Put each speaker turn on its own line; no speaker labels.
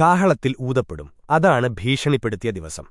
കാഹളത്തിൽ ഊതപ്പെടും. അതാണ് ഭീഷണിപ്പെടുത്തിയ ദിവസം.